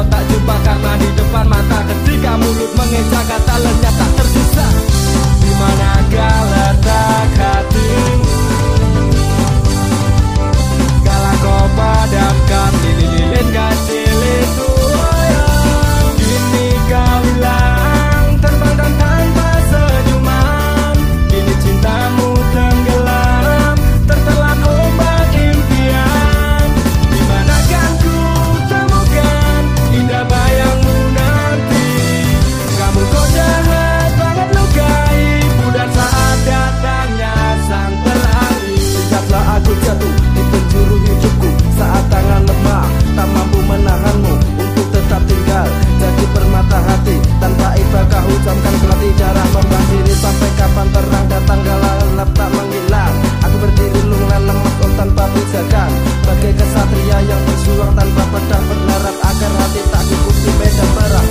kau tak jumpa karena di depan mata ketika mulut mengeja kata lenyap tak tersisa. Di mana letak Satria yang berjuang tanpa pedang berlarak Agar hati tak dikunci medan perang.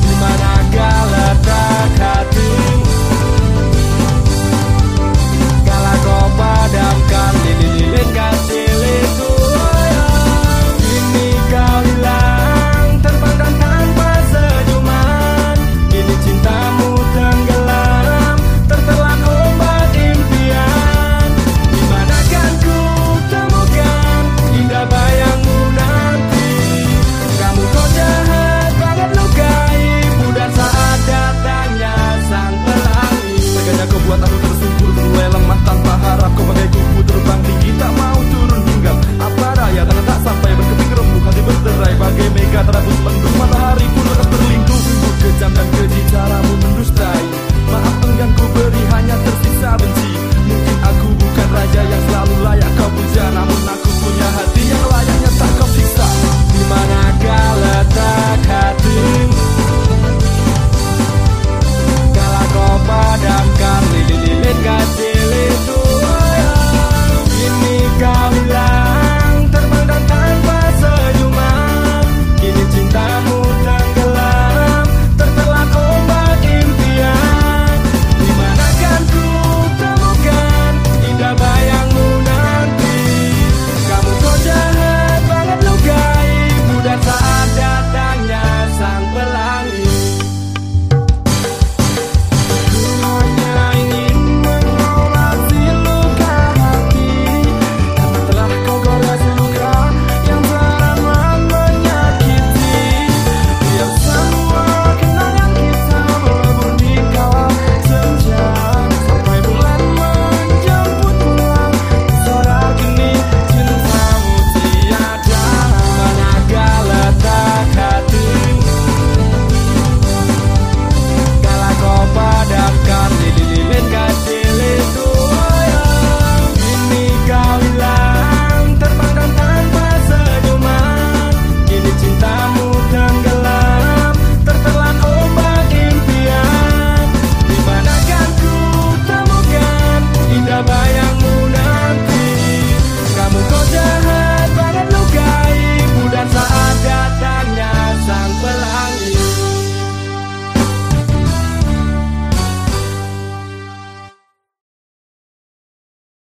Di mana para você.